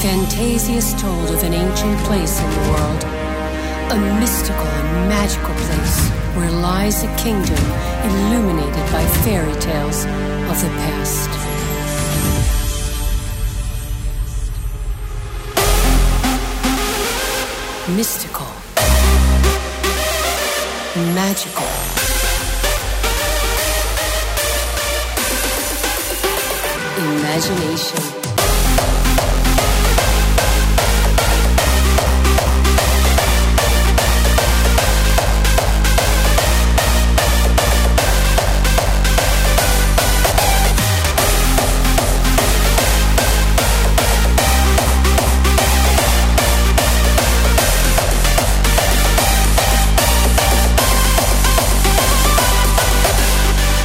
Fantasia's told of an ancient place in the world, a mystical and magical place where lies a kingdom illuminated by fairy tales of the past. Mystical, magical. Imagination